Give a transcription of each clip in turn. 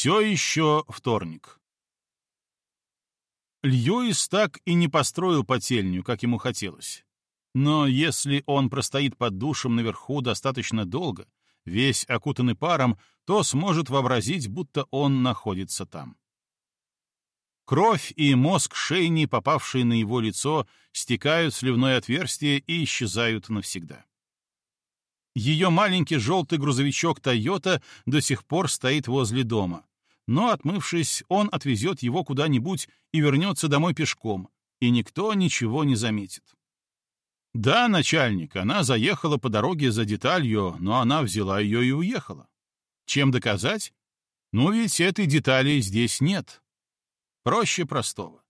Все еще вторник. Льюис так и не построил потельню, как ему хотелось. Но если он простоит под душем наверху достаточно долго, весь окутанный паром, то сможет вообразить, будто он находится там. Кровь и мозг Шейни, попавшие на его лицо, стекают в сливное отверстие и исчезают навсегда. Ее маленький желтый грузовичок «Тойота» до сих пор стоит возле дома. Но, отмывшись, он отвезет его куда-нибудь и вернется домой пешком, и никто ничего не заметит. Да, начальник, она заехала по дороге за деталью, но она взяла ее и уехала. Чем доказать? Ну ведь этой детали здесь нет. Проще простого.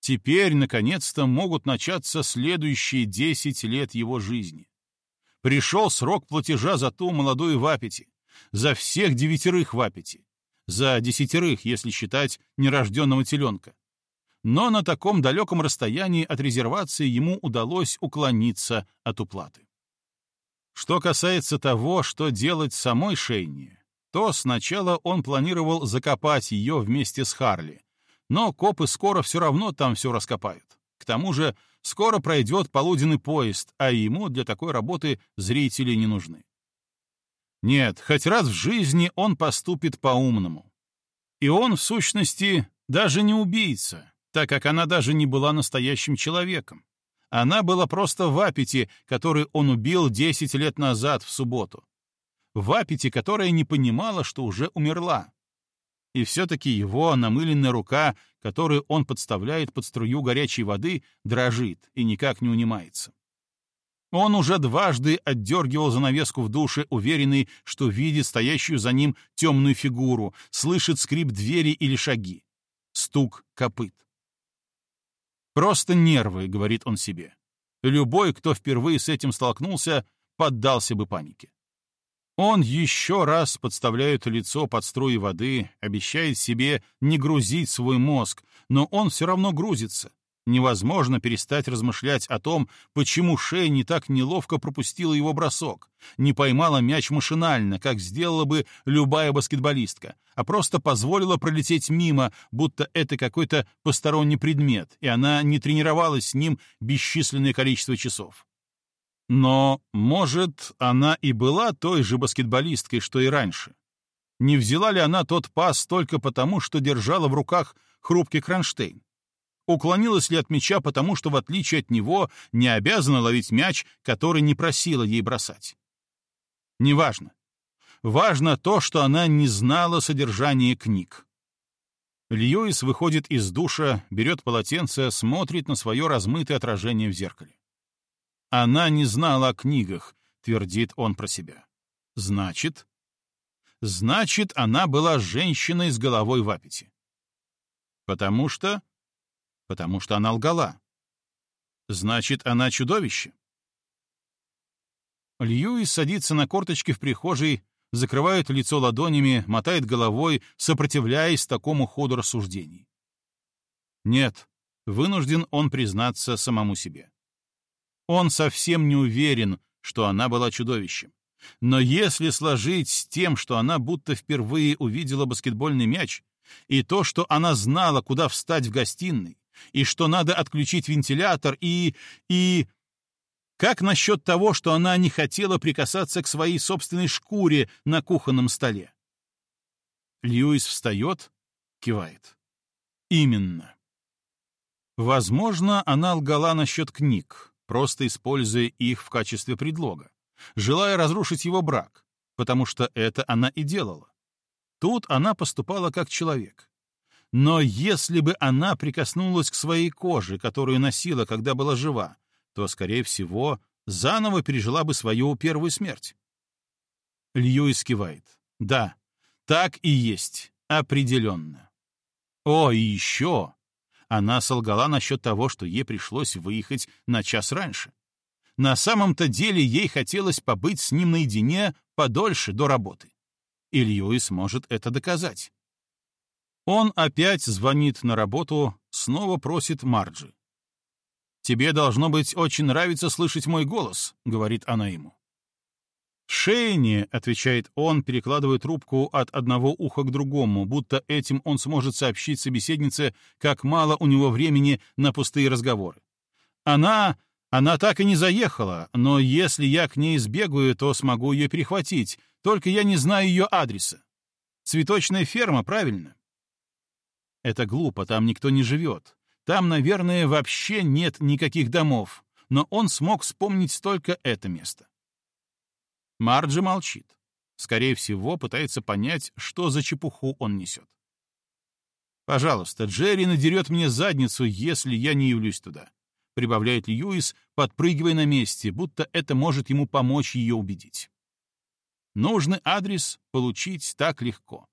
Теперь, наконец-то, могут начаться следующие десять лет его жизни. Пришел срок платежа за ту молодую в Апете, за всех девятерых в Апете, за десятерых, если считать нерожденного теленка. Но на таком далеком расстоянии от резервации ему удалось уклониться от уплаты. Что касается того, что делать самой Шейни, то сначала он планировал закопать ее вместе с Харли, но копы скоро все равно там все раскопают. К тому же Скоро пройдет полуденный поезд, а ему для такой работы зрители не нужны. Нет, хоть раз в жизни он поступит по-умному. И он, в сущности, даже не убийца, так как она даже не была настоящим человеком. Она была просто в аппете, который он убил 10 лет назад в субботу. В аппете, которая не понимала, что уже умерла. И все-таки его намыленная рука, которую он подставляет под струю горячей воды, дрожит и никак не унимается. Он уже дважды отдергивал занавеску в душе, уверенный, что видит стоящую за ним темную фигуру, слышит скрип двери или шаги. Стук копыт. «Просто нервы», — говорит он себе. Любой, кто впервые с этим столкнулся, поддался бы панике. Он еще раз подставляет лицо под струи воды, обещает себе не грузить свой мозг, но он все равно грузится. Невозможно перестать размышлять о том, почему Шея не так неловко пропустила его бросок, не поймала мяч машинально, как сделала бы любая баскетболистка, а просто позволила пролететь мимо, будто это какой-то посторонний предмет, и она не тренировалась с ним бесчисленное количество часов. Но, может, она и была той же баскетболисткой, что и раньше. Не взяла ли она тот пас только потому, что держала в руках хрупкий кронштейн? Уклонилась ли от мяча потому, что, в отличие от него, не обязана ловить мяч, который не просила ей бросать? Неважно. Важно то, что она не знала содержания книг. Льюис выходит из душа, берет полотенце, смотрит на свое размытое отражение в зеркале. Она не знала о книгах, твердит он про себя. Значит, значит, она была женщиной с головой в аппете. Потому что... Потому что она лгала. Значит, она чудовище. Льюис садится на корточки в прихожей, закрывает лицо ладонями, мотает головой, сопротивляясь такому ходу рассуждений. Нет, вынужден он признаться самому себе. Он совсем не уверен, что она была чудовищем. Но если сложить с тем, что она будто впервые увидела баскетбольный мяч, и то, что она знала, куда встать в гостиной, и что надо отключить вентилятор, и... и... Как насчет того, что она не хотела прикасаться к своей собственной шкуре на кухонном столе? Льюис встает, кивает. Именно. Возможно, она лгала насчет книг, просто используя их в качестве предлога, желая разрушить его брак, потому что это она и делала. Тут она поступала как человек. Но если бы она прикоснулась к своей коже, которую носила, когда была жива, то, скорее всего, заново пережила бы свою первую смерть. Льюис кивает. Да, так и есть, определенно. О, и еще она солгала насчет того, что ей пришлось выехать на час раньше. На самом-то деле ей хотелось побыть с ним наедине подольше до работы. И Льюис может это доказать. Он опять звонит на работу, снова просит Марджи. «Тебе должно быть очень нравится слышать мой голос», — говорит она ему. «Шейни», — отвечает он, перекладывая трубку от одного уха к другому, будто этим он сможет сообщить собеседнице, как мало у него времени на пустые разговоры. «Она... она так и не заехала, но если я к ней сбегаю, то смогу ее перехватить, только я не знаю ее адреса. Цветочная ферма, правильно?» Это глупо, там никто не живет. Там, наверное, вообще нет никаких домов, но он смог вспомнить только это место. Марджи молчит. Скорее всего, пытается понять, что за чепуху он несет. «Пожалуйста, Джерри надерет мне задницу, если я не явлюсь туда», — прибавляет Льюис, подпрыгивая на месте, будто это может ему помочь ее убедить. Нужный адрес получить так легко.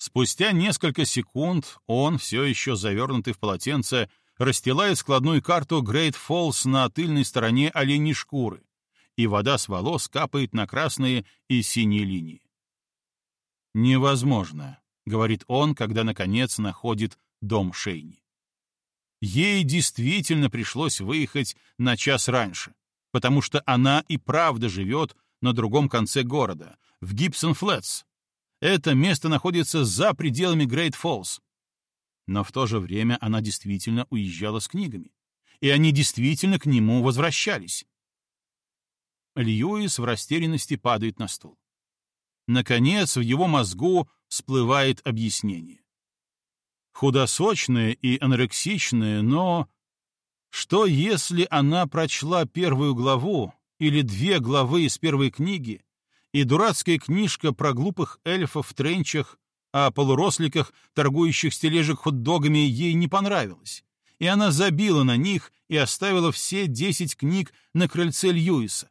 Спустя несколько секунд он, все еще завернутый в полотенце, расстилает складную карту Грейт Фоллс на тыльной стороне оленьей шкуры, и вода с волос капает на красные и синие линии. «Невозможно», — говорит он, когда, наконец, находит дом Шейни. Ей действительно пришлось выехать на час раньше, потому что она и правда живет на другом конце города, в Гибсон-Флетс. Это место находится за пределами Грейт-Фоллс. Но в то же время она действительно уезжала с книгами, и они действительно к нему возвращались. Льюис в растерянности падает на стул. Наконец, в его мозгу всплывает объяснение. Худосочное и анорексичное, но... Что если она прочла первую главу или две главы из первой книги, и дурацкая книжка про глупых эльфов в тренчах, о полуросликах, торгующих с тележек хот-догами, ей не понравилась, и она забила на них и оставила все десять книг на крыльце Льюиса,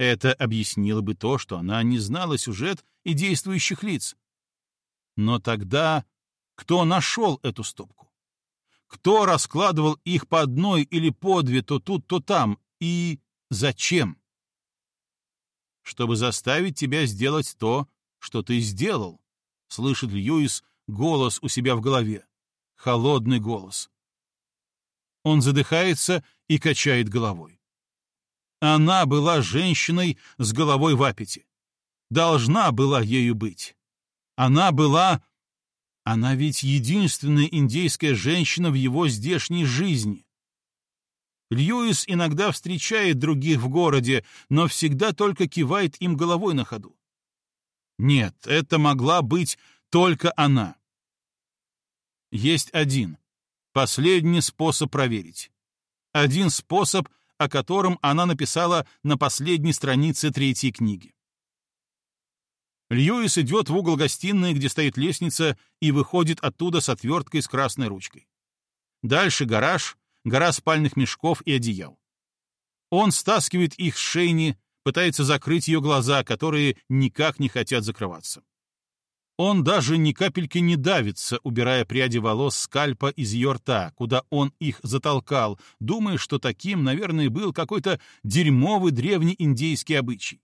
это объяснило бы то, что она не знала сюжет и действующих лиц. Но тогда кто нашел эту стопку? Кто раскладывал их по одной или по две то тут, то там? И зачем? Чтобы заставить тебя сделать то, что ты сделал, слышит Льюис голос у себя в голове. Холодный голос. Он задыхается и качает головой. Она была женщиной с головой в аппете. Должна была ею быть. Она была... Она ведь единственная индейская женщина в его здешней жизни. Льюис иногда встречает других в городе, но всегда только кивает им головой на ходу. Нет, это могла быть только она. Есть один, последний способ проверить. Один способ — о котором она написала на последней странице третьей книги. Льюис идет в угол гостиной, где стоит лестница, и выходит оттуда с отверткой с красной ручкой. Дальше гараж, гора спальных мешков и одеял. Он стаскивает их с шейни, пытается закрыть ее глаза, которые никак не хотят закрываться. Он даже ни капельки не давится, убирая пряди волос скальпа из ее рта, куда он их затолкал, думая, что таким, наверное, был какой-то дерьмовый древний индейский обычай.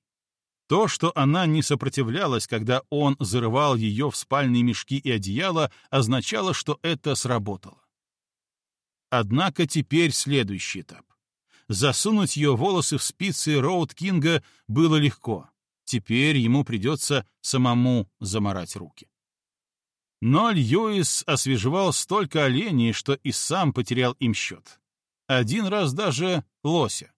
То, что она не сопротивлялась, когда он зарывал ее в спальные мешки и одеяло, означало, что это сработало. Однако теперь следующий этап. Засунуть ее волосы в спицы Роуд Кинга было легко. Теперь ему придется самому заморать руки. Но Льюис освежевал столько оленей, что и сам потерял им счет. Один раз даже лося.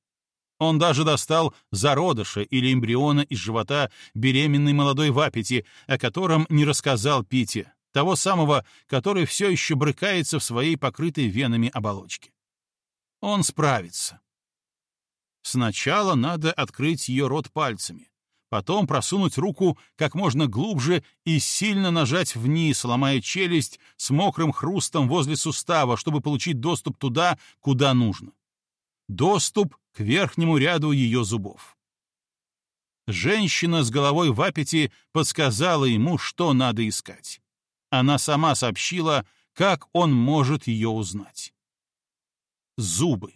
Он даже достал зародыша или эмбриона из живота беременной молодой вапити, о котором не рассказал Пите, того самого, который все еще брыкается в своей покрытой венами оболочке. Он справится. Сначала надо открыть ее рот пальцами, потом просунуть руку как можно глубже и сильно нажать вниз, ломая челюсть с мокрым хрустом возле сустава, чтобы получить доступ туда, куда нужно. Доступ к верхнему ряду ее зубов. Женщина с головой в аппете подсказала ему, что надо искать. Она сама сообщила, как он может ее узнать. Зубы.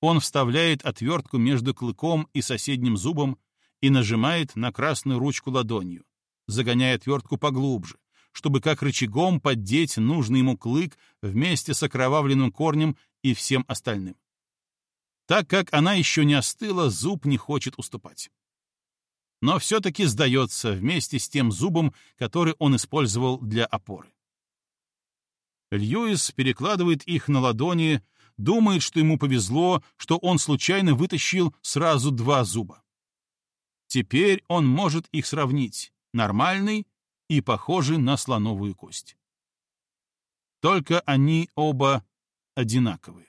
Он вставляет отвертку между клыком и соседним зубом и нажимает на красную ручку ладонью, загоняя отвертку поглубже, чтобы как рычагом поддеть нужный ему клык вместе с окровавленным корнем и всем остальным. Так как она еще не остыла, зуб не хочет уступать. Но все-таки сдается вместе с тем зубом, который он использовал для опоры. Льюис перекладывает их на ладони, думает, что ему повезло, что он случайно вытащил сразу два зуба. Теперь он может их сравнить, нормальный и похожий на слоновую кость. Только они оба одинаковые.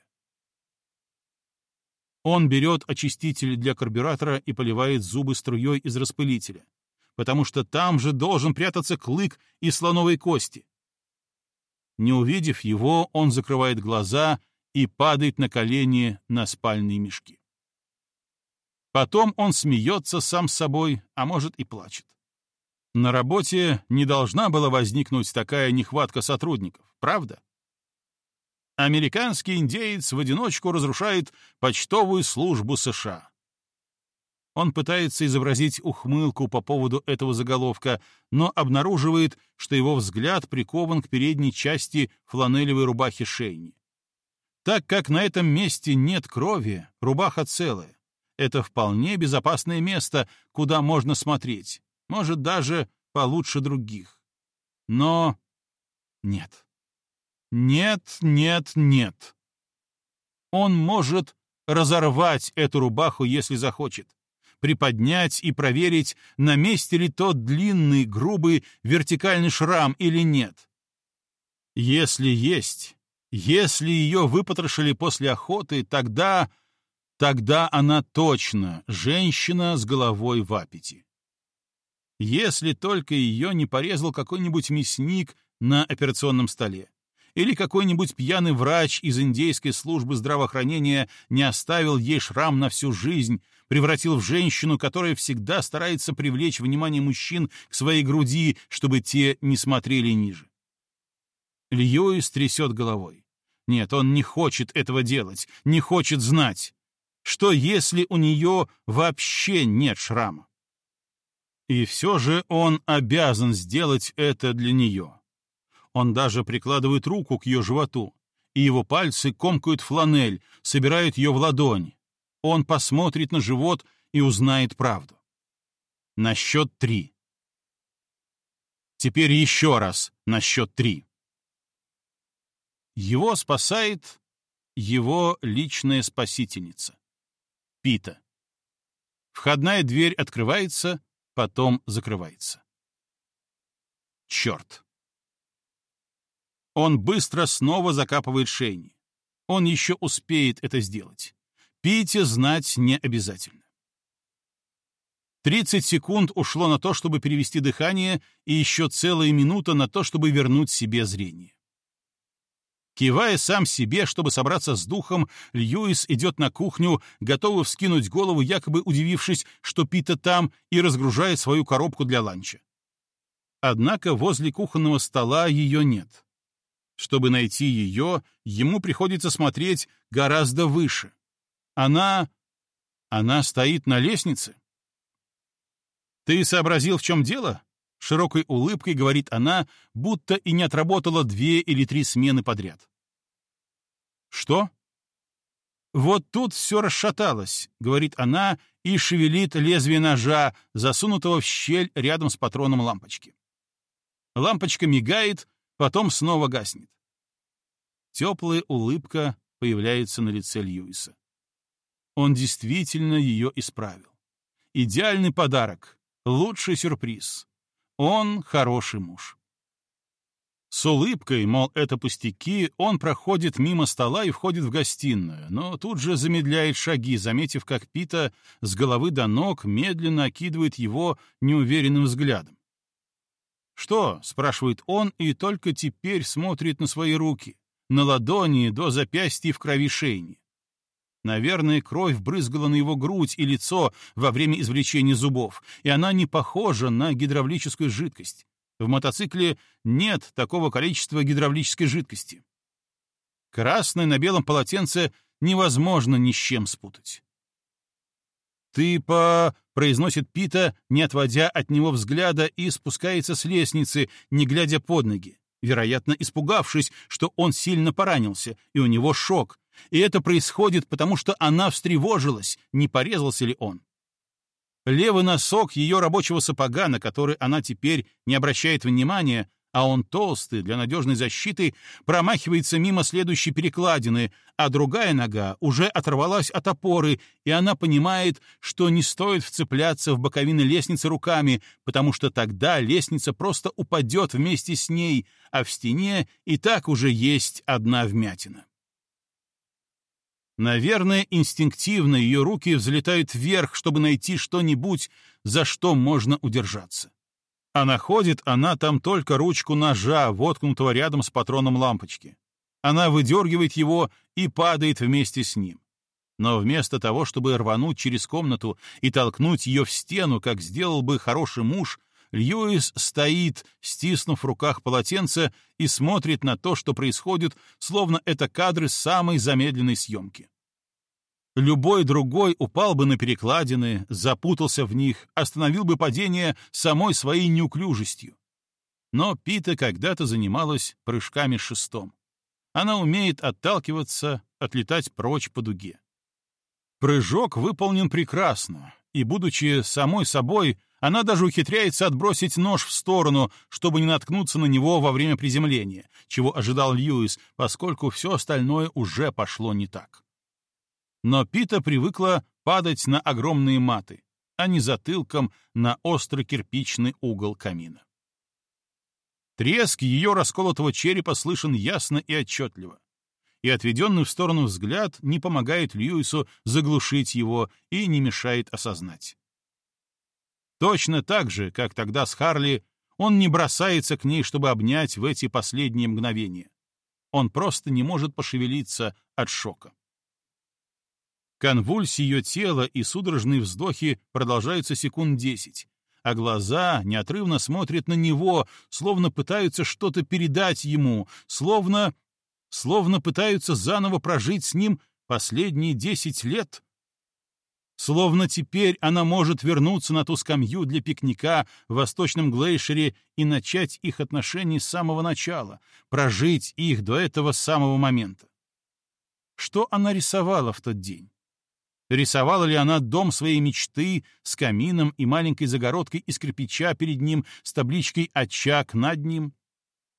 Он берет очиститель для карбюратора и поливает зубы струей из распылителя, потому что там же должен прятаться клык из слоновой кости. Не увидев его, он закрывает глаза и падает на колени на спальные мешки. Потом он смеется сам с собой, а может и плачет. На работе не должна была возникнуть такая нехватка сотрудников, правда? Американский индеец в одиночку разрушает почтовую службу США. Он пытается изобразить ухмылку по поводу этого заголовка, но обнаруживает, что его взгляд прикован к передней части фланелевой рубахи Шейни. Так как на этом месте нет крови, рубаха целая. Это вполне безопасное место, куда можно смотреть, может, даже получше других. Но нет. Нет, нет, нет. Он может разорвать эту рубаху, если захочет, приподнять и проверить, на месте ли тот длинный, грубый, вертикальный шрам или нет. Если есть, если ее выпотрошили после охоты, тогда... Тогда она точно женщина с головой в аппете. Если только ее не порезал какой-нибудь мясник на операционном столе, или какой-нибудь пьяный врач из индейской службы здравоохранения не оставил ей шрам на всю жизнь, превратил в женщину, которая всегда старается привлечь внимание мужчин к своей груди, чтобы те не смотрели ниже. Льюис трясет головой. Нет, он не хочет этого делать, не хочет знать. Что, если у нее вообще нет шрама? И все же он обязан сделать это для нее. Он даже прикладывает руку к ее животу, и его пальцы комкают фланель, собирают ее в ладонь. Он посмотрит на живот и узнает правду. На счет три. Теперь еще раз на счет три. Его спасает его личная спасительница. Пита. Входная дверь открывается, потом закрывается. Черт. Он быстро снова закапывает Шейни. Он еще успеет это сделать. Пите знать не обязательно. 30 секунд ушло на то, чтобы перевести дыхание, и еще целая минута на то, чтобы вернуть себе зрение. Кивая сам себе, чтобы собраться с духом, Льюис идет на кухню, готовый вскинуть голову, якобы удивившись, что Пита там, и разгружает свою коробку для ланча. Однако возле кухонного стола ее нет. Чтобы найти ее, ему приходится смотреть гораздо выше. Она... она стоит на лестнице. «Ты сообразил, в чем дело?» Широкой улыбкой говорит она, будто и не отработала две или три смены подряд. «Что?» «Вот тут все расшаталось», — говорит она и шевелит лезвие ножа, засунутого в щель рядом с патроном лампочки. Лампочка мигает, потом снова гаснет. Теплая улыбка появляется на лице Льюиса. Он действительно ее исправил. Идеальный подарок, лучший сюрприз. Он хороший муж. С улыбкой, мол, это пустяки, он проходит мимо стола и входит в гостиную, но тут же замедляет шаги, заметив, как Пита с головы до ног медленно окидывает его неуверенным взглядом. «Что?» — спрашивает он и только теперь смотрит на свои руки, на ладони до запястья в крови шейни. Наверное, кровь брызгала на его грудь и лицо во время извлечения зубов, и она не похожа на гидравлическую жидкость. В мотоцикле нет такого количества гидравлической жидкости. Красное на белом полотенце невозможно ни с чем спутать. «Ты по...» — произносит Пита, не отводя от него взгляда, и спускается с лестницы, не глядя под ноги, вероятно, испугавшись, что он сильно поранился, и у него шок, И это происходит, потому что она встревожилась, не порезался ли он. Левый носок ее рабочего сапога, на который она теперь не обращает внимания, а он толстый, для надежной защиты, промахивается мимо следующей перекладины, а другая нога уже оторвалась от опоры, и она понимает, что не стоит вцепляться в боковины лестницы руками, потому что тогда лестница просто упадет вместе с ней, а в стене и так уже есть одна вмятина. Наверное, инстинктивно ее руки взлетают вверх, чтобы найти что-нибудь, за что можно удержаться. А находит она там только ручку ножа, воткнутого рядом с патроном лампочки. Она выдергивает его и падает вместе с ним. Но вместо того, чтобы рвануть через комнату и толкнуть ее в стену, как сделал бы хороший муж, Льюис стоит, стиснув в руках полотенце, и смотрит на то, что происходит, словно это кадры самой замедленной съемки. Любой другой упал бы на перекладины, запутался в них, остановил бы падение самой своей неуклюжестью. Но Пита когда-то занималась прыжками шестом. Она умеет отталкиваться, отлетать прочь по дуге. Прыжок выполнен прекрасно, и, будучи самой собой, она даже ухитряется отбросить нож в сторону, чтобы не наткнуться на него во время приземления, чего ожидал Льюис, поскольку все остальное уже пошло не так. Но Пита привыкла падать на огромные маты, а не затылком на острый кирпичный угол камина. Треск ее расколотого черепа слышен ясно и отчетливо и отведенный в сторону взгляд не помогает Льюису заглушить его и не мешает осознать. Точно так же, как тогда с Харли, он не бросается к ней, чтобы обнять в эти последние мгновения. Он просто не может пошевелиться от шока. Конвульсии ее тела и судорожные вздохи продолжаются секунд десять, а глаза неотрывно смотрят на него, словно пытаются что-то передать ему, словно словно пытаются заново прожить с ним последние десять лет. Словно теперь она может вернуться на ту скамью для пикника в Восточном Глейшере и начать их отношения с самого начала, прожить их до этого самого момента. Что она рисовала в тот день? Рисовала ли она дом своей мечты с камином и маленькой загородкой из кирпича перед ним с табличкой «Очаг» над ним?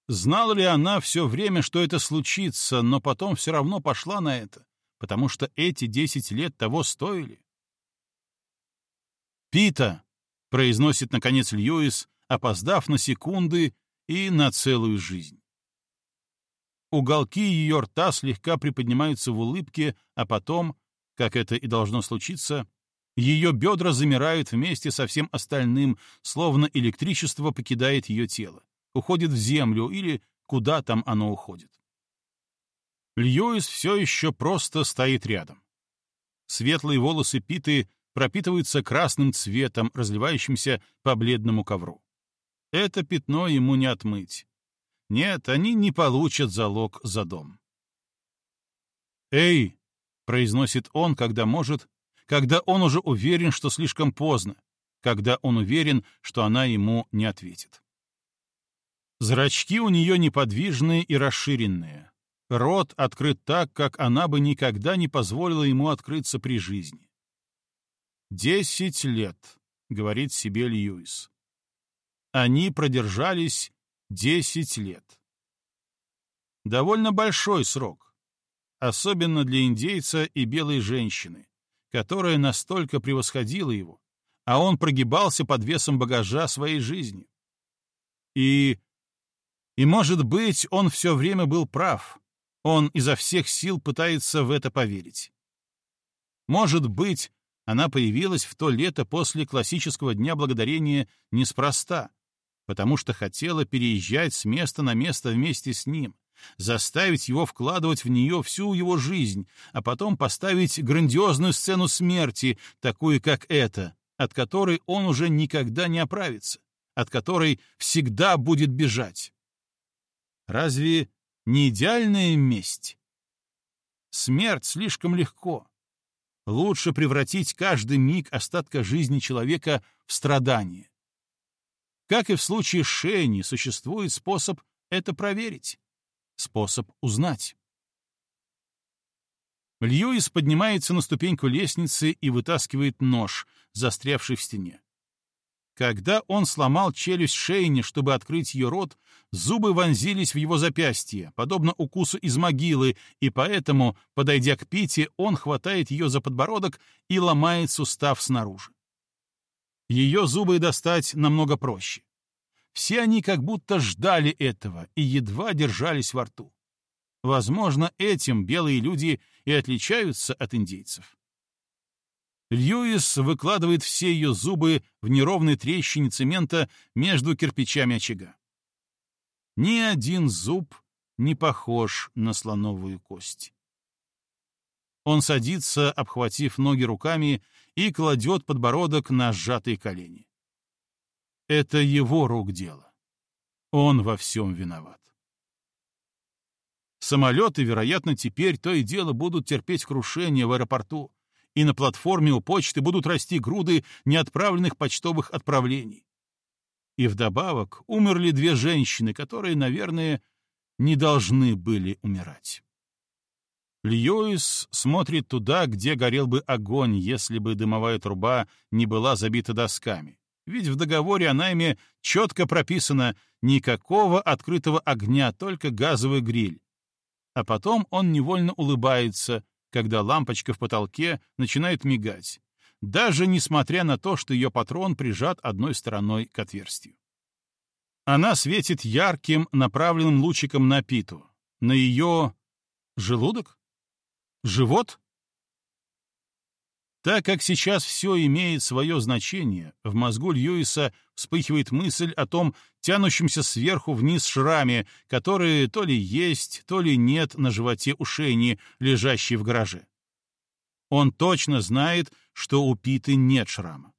Знала ли она все время, что это случится, но потом все равно пошла на это, потому что эти десять лет того стоили? «Пита!» — произносит, наконец, Льюис, опоздав на секунды и на целую жизнь. Уголки ее рта слегка приподнимаются в улыбке, а потом, как это и должно случиться, ее бедра замирают вместе со всем остальным, словно электричество покидает ее тело уходит в землю или куда там оно уходит. Льюис все еще просто стоит рядом. Светлые волосы Питы пропитываются красным цветом, разливающимся по бледному ковру. Это пятно ему не отмыть. Нет, они не получат залог за дом. «Эй!» — произносит он, когда может, когда он уже уверен, что слишком поздно, когда он уверен, что она ему не ответит. Зрачки у нее неподвижные и расширенные. Рот открыт так, как она бы никогда не позволила ему открыться при жизни. «Десять лет», — говорит себе Льюис. Они продержались десять лет. Довольно большой срок, особенно для индейца и белой женщины, которая настолько превосходила его, а он прогибался под весом багажа своей жизни. И и, может быть, он все время был прав. Он изо всех сил пытается в это поверить. Может быть, она появилась в то лето после классического Дня Благодарения неспроста, потому что хотела переезжать с места на место вместе с ним, заставить его вкладывать в нее всю его жизнь, а потом поставить грандиозную сцену смерти, такую как эта, от которой он уже никогда не оправится, от которой всегда будет бежать. Разве не идеальная месть? Смерть слишком легко. Лучше превратить каждый миг остатка жизни человека в страдание. Как и в случае с Шенни, существует способ это проверить, способ узнать. Льюис поднимается на ступеньку лестницы и вытаскивает нож, застрявший в стене. Когда он сломал челюсть Шейни, чтобы открыть ее рот, зубы вонзились в его запястье, подобно укусу из могилы, и поэтому, подойдя к Пите, он хватает ее за подбородок и ломает сустав снаружи. Ее зубы достать намного проще. Все они как будто ждали этого и едва держались во рту. Возможно, этим белые люди и отличаются от индейцев. Льюис выкладывает все ее зубы в неровной трещине цемента между кирпичами очага. Ни один зуб не похож на слоновую кость. Он садится, обхватив ноги руками, и кладет подбородок на сжатые колени. Это его рук дело. Он во всем виноват. Самолеты, вероятно, теперь то и дело будут терпеть крушение в аэропорту, и на платформе у почты будут расти груды неотправленных почтовых отправлений. И вдобавок умерли две женщины, которые, наверное, не должны были умирать. Льюис смотрит туда, где горел бы огонь, если бы дымовая труба не была забита досками. Ведь в договоре о найме четко прописано никакого открытого огня, только газовый гриль. А потом он невольно улыбается, когда лампочка в потолке начинает мигать, даже несмотря на то, что ее патрон прижат одной стороной к отверстию. Она светит ярким, направленным лучиком на Питу, на ее желудок? Живот? Так как сейчас все имеет свое значение, в мозгу Льюиса вспыхивает мысль о том тянущемся сверху вниз шраме, который то ли есть, то ли нет на животе у Шейни, лежащей в гараже. Он точно знает, что у Питы нет шрама.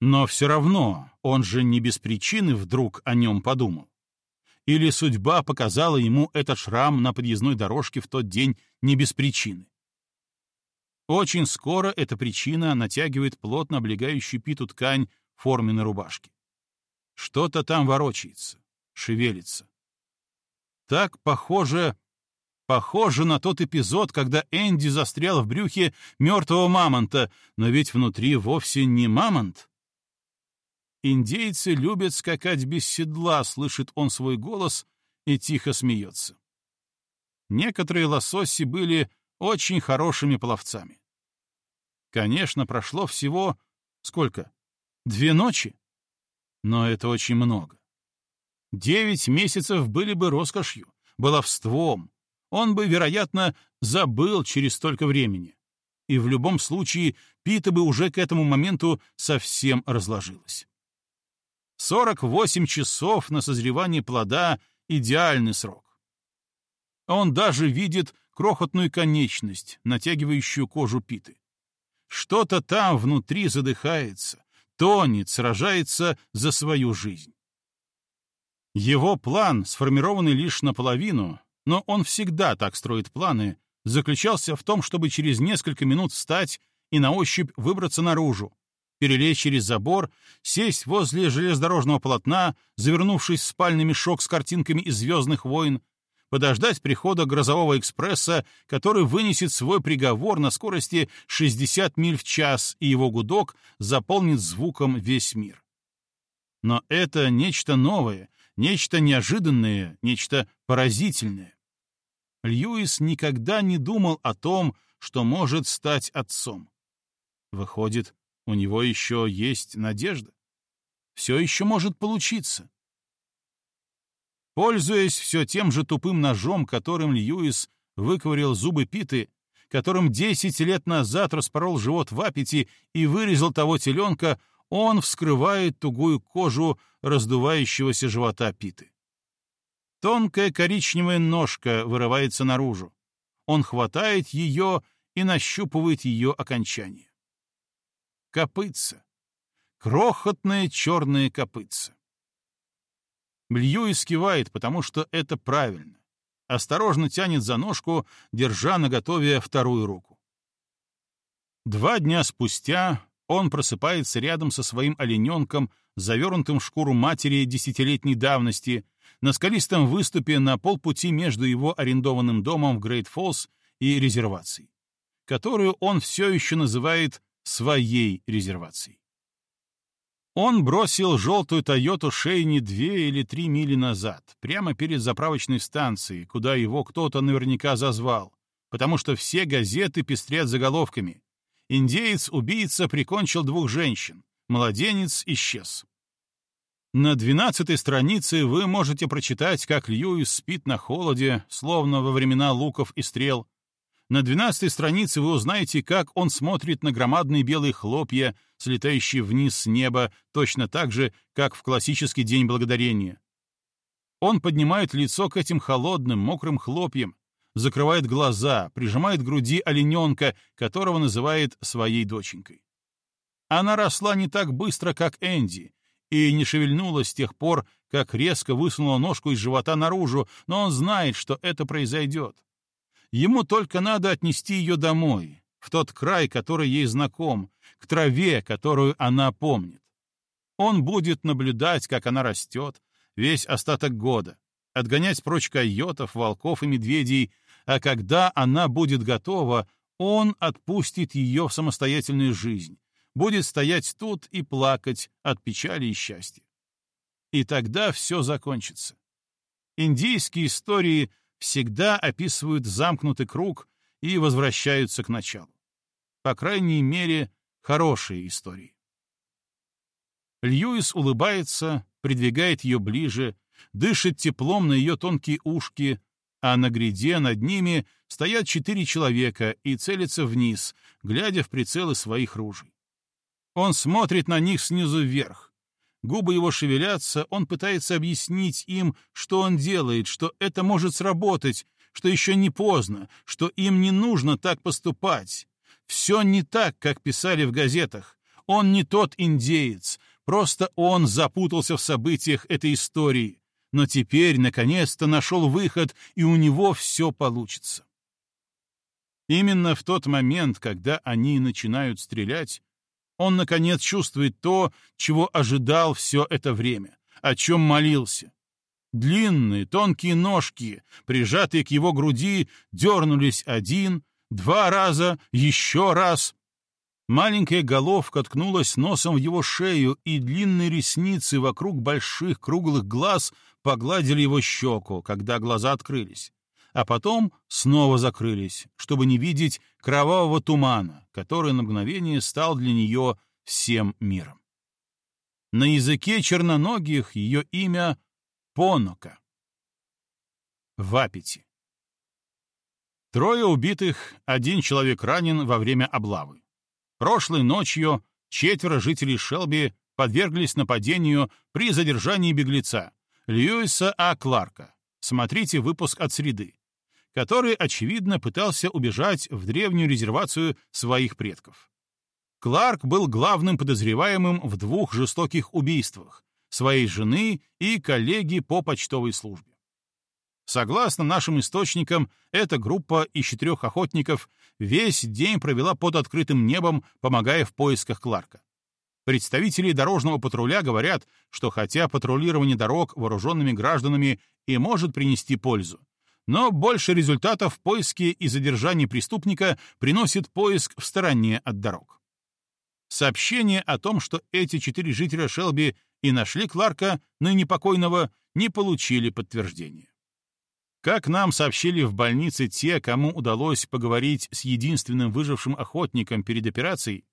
Но все равно он же не без причины вдруг о нем подумал. Или судьба показала ему этот шрам на подъездной дорожке в тот день не без причины. Очень скоро эта причина натягивает плотно облегающую питу ткань форменной рубашки. Что-то там ворочается, шевелится. Так похоже... Похоже на тот эпизод, когда Энди застрял в брюхе мертвого мамонта, но ведь внутри вовсе не мамонт. Индейцы любят скакать без седла, слышит он свой голос и тихо смеется. Некоторые лососи были очень хорошими пловцами. Конечно, прошло всего... Сколько? Две ночи? Но это очень много. Девять месяцев были бы роскошью, баловством. Он бы, вероятно, забыл через столько времени. И в любом случае Пита бы уже к этому моменту совсем разложилась. 48 часов на созревание плода — идеальный срок. Он даже видит крохотную конечность, натягивающую кожу питы. Что-то там внутри задыхается, тонет, сражается за свою жизнь. Его план, сформированный лишь наполовину, но он всегда так строит планы, заключался в том, чтобы через несколько минут встать и на ощупь выбраться наружу, перелезть через забор, сесть возле железнодорожного полотна, завернувшись в спальный мешок с картинками из «Звездных войн», подождать прихода грозового экспресса, который вынесет свой приговор на скорости 60 миль в час, и его гудок заполнит звуком весь мир. Но это нечто новое, нечто неожиданное, нечто поразительное. Льюис никогда не думал о том, что может стать отцом. Выходит, у него еще есть надежда. Все еще может получиться. Пользуясь все тем же тупым ножом, которым Льюис выковырял зубы Питы, которым десять лет назад распорол живот в аппете и вырезал того теленка, он вскрывает тугую кожу раздувающегося живота Питы. Тонкая коричневая ножка вырывается наружу. Он хватает ее и нащупывает ее окончание. Копытца. Крохотное черное копытце. Льюис кивает, потому что это правильно. Осторожно тянет за ножку, держа наготове вторую руку. Два дня спустя он просыпается рядом со своим олененком, завернутым в шкуру матери десятилетней давности, на скалистом выступе на полпути между его арендованным домом в Грейт-Фоллс и резервацией. которую он все еще называет своей резервацией. Он бросил желтую «Тойоту» Шейни две или три мили назад, прямо перед заправочной станцией, куда его кто-то наверняка зазвал, потому что все газеты пестрят заголовками. Индеец-убийца прикончил двух женщин. Младенец исчез. На двенадцатой странице вы можете прочитать, как Льюис спит на холоде, словно во времена луков и стрел, на двенадцатой странице вы узнаете, как он смотрит на громадные белые хлопья, слетающие вниз с неба, точно так же, как в классический День Благодарения. Он поднимает лицо к этим холодным, мокрым хлопьям, закрывает глаза, прижимает к груди олененка, которого называет своей доченькой. Она росла не так быстро, как Энди, и не шевельнулась с тех пор, как резко высунула ножку из живота наружу, но он знает, что это произойдет. Ему только надо отнести ее домой, в тот край, который ей знаком, к траве, которую она помнит. Он будет наблюдать, как она растет, весь остаток года, отгонять прочь койотов, волков и медведей, а когда она будет готова, он отпустит ее в самостоятельную жизнь, будет стоять тут и плакать от печали и счастья. И тогда все закончится. Индийские истории всегда описывают замкнутый круг и возвращаются к началу. По крайней мере, хорошие истории. Льюис улыбается, придвигает ее ближе, дышит теплом на ее тонкие ушки, а на гряде над ними стоят четыре человека и целятся вниз, глядя в прицелы своих ружей. Он смотрит на них снизу вверх, Губы его шевелятся, он пытается объяснить им, что он делает, что это может сработать, что еще не поздно, что им не нужно так поступать. Все не так, как писали в газетах. Он не тот индеец, просто он запутался в событиях этой истории. Но теперь, наконец-то, нашел выход, и у него все получится. Именно в тот момент, когда они начинают стрелять, он, наконец, чувствует то, чего ожидал все это время, о чем молился. Длинные, тонкие ножки, прижатые к его груди, дернулись один, два раза, еще раз. Маленькая головка ткнулась носом в его шею, и длинные ресницы вокруг больших круглых глаз погладили его щеку, когда глаза открылись а потом снова закрылись, чтобы не видеть кровавого тумана, который на мгновение стал для нее всем миром. На языке черноногих ее имя Понока. Вапити. Трое убитых, один человек ранен во время облавы. Прошлой ночью четверо жителей Шелби подверглись нападению при задержании беглеца Льюиса А. Кларка. Смотрите выпуск от среды который, очевидно, пытался убежать в древнюю резервацию своих предков. Кларк был главным подозреваемым в двух жестоких убийствах — своей жены и коллеги по почтовой службе. Согласно нашим источникам, эта группа из четырех охотников весь день провела под открытым небом, помогая в поисках Кларка. Представители дорожного патруля говорят, что хотя патрулирование дорог вооруженными гражданами и может принести пользу, но больше результатов в поиске и задержании преступника приносит поиск в стороне от дорог. Сообщение о том, что эти четыре жителя Шелби и нашли Кларка, ныне покойного, не получили подтверждения. Как нам сообщили в больнице те, кому удалось поговорить с единственным выжившим охотником перед операцией,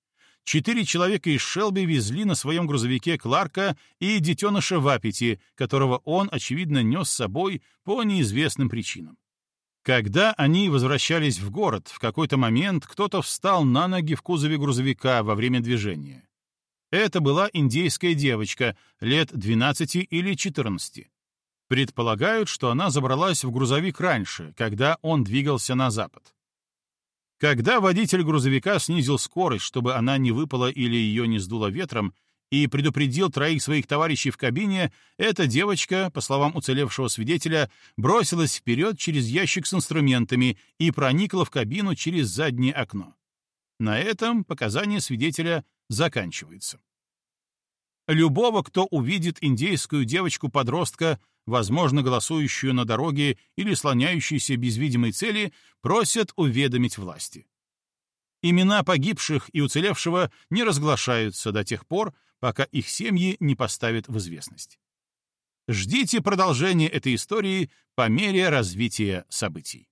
четыре человека из Шелби везли на своем грузовике Кларка и детеныша Вапити, которого он, очевидно, нес с собой по неизвестным причинам. Когда они возвращались в город, в какой-то момент кто-то встал на ноги в кузове грузовика во время движения. Это была индейская девочка, лет 12 или 14. Предполагают, что она забралась в грузовик раньше, когда он двигался на запад. Когда водитель грузовика снизил скорость, чтобы она не выпала или ее не сдуло ветром, и предупредил троих своих товарищей в кабине, эта девочка, по словам уцелевшего свидетеля, бросилась вперед через ящик с инструментами и проникла в кабину через заднее окно. На этом показания свидетеля заканчиваются. Любого, кто увидит индейскую девочку-подростка, возможно, голосующую на дороге или слоняющуюся без видимой цели, просят уведомить власти. Имена погибших и уцелевшего не разглашаются до тех пор, пока их семьи не поставят в известность. Ждите продолжения этой истории по мере развития событий.